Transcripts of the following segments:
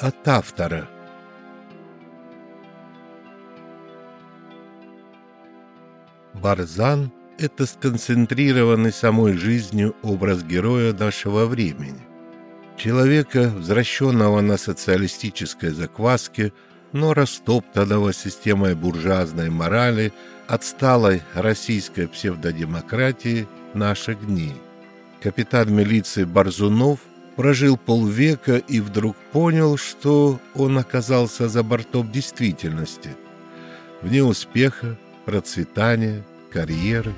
от автора. Барзан – это сконцентрированный самой жизнью образ героя нашего времени. Человека, возвращенного на социалистической закваске, но растоптанного системой буржуазной морали, отсталой российской псевдодемократии наших дней. Капитан милиции Барзунов прожил полвека и вдруг понял, что он оказался за бортом действительности. Вне успеха, процветания, карьеры,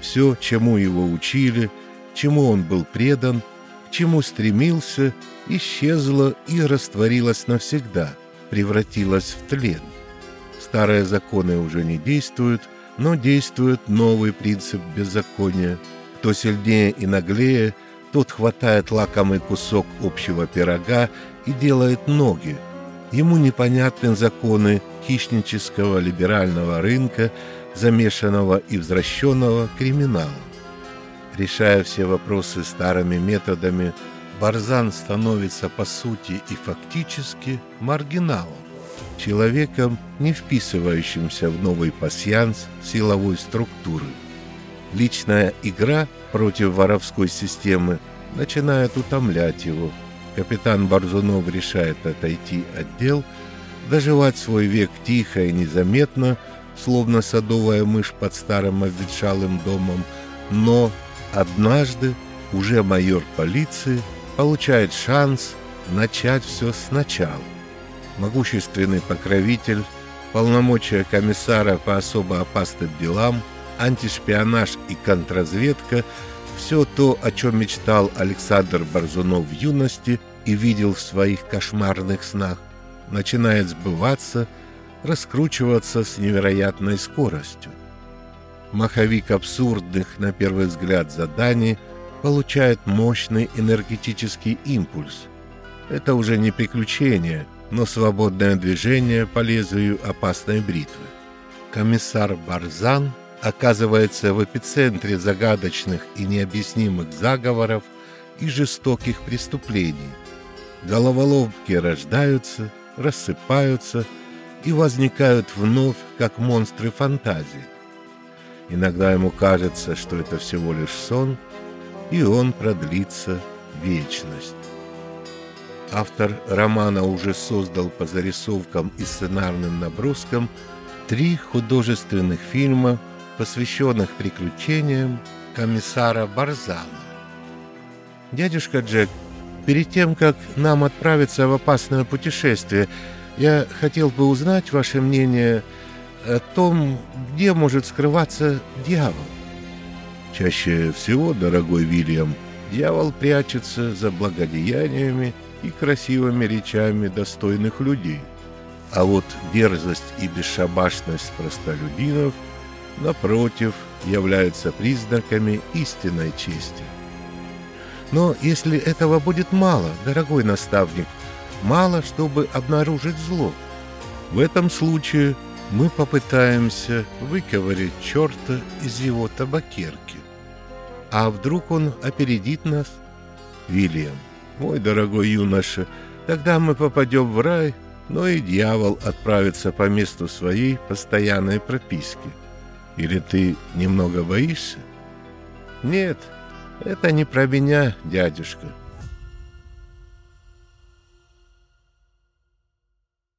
все, чему его учили, чему он был предан, к чему стремился, исчезло и растворилось навсегда, превратилось в тлен. Старые законы уже не действуют, но действует новый принцип беззакония. Кто сильнее и наглее – тот хватает лакомый кусок общего пирога и делает ноги. Ему непонятны законы хищнического либерального рынка, замешанного и возвращенного криминалом. Решая все вопросы старыми методами, Барзан становится по сути и фактически маргиналом, человеком, не вписывающимся в новый пасьянс силовой структуры. Личная игра против воровской системы начинает утомлять его. Капитан Борзунов решает отойти от дел, доживать свой век тихо и незаметно, словно садовая мышь под старым обветшалым домом, но однажды уже майор полиции получает шанс начать все сначала. Могущественный покровитель, полномочия комиссара по особо опасным делам – антишпионаж и контрразведка – все то, о чем мечтал Александр Борзунов в юности и видел в своих кошмарных снах, начинает сбываться, раскручиваться с невероятной скоростью. Маховик абсурдных, на первый взгляд, заданий получает мощный энергетический импульс. Это уже не приключение, но свободное движение по лезвию опасной бритвы. Комиссар Барзан – оказывается в эпицентре загадочных и необъяснимых заговоров и жестоких преступлений. Головоломки рождаются, рассыпаются и возникают вновь, как монстры фантазии. Иногда ему кажется, что это всего лишь сон, и он продлится вечность. Автор романа уже создал по зарисовкам и сценарным наброскам три художественных фильма – посвященных приключениям комиссара Барзана. «Дядюшка Джек, перед тем, как нам отправиться в опасное путешествие, я хотел бы узнать ваше мнение о том, где может скрываться дьявол». Чаще всего, дорогой Вильям, дьявол прячется за благодеяниями и красивыми речами достойных людей. А вот дерзость и бесшабашность простолюдинов – напротив, являются признаками истинной чести. Но если этого будет мало, дорогой наставник, мало, чтобы обнаружить зло, в этом случае мы попытаемся выковырять черта из его табакерки. А вдруг он опередит нас? Вильям, мой дорогой юноша, тогда мы попадем в рай, но и дьявол отправится по месту своей постоянной прописки. Или ты немного боишься? Нет, это не про меня, дядюшка.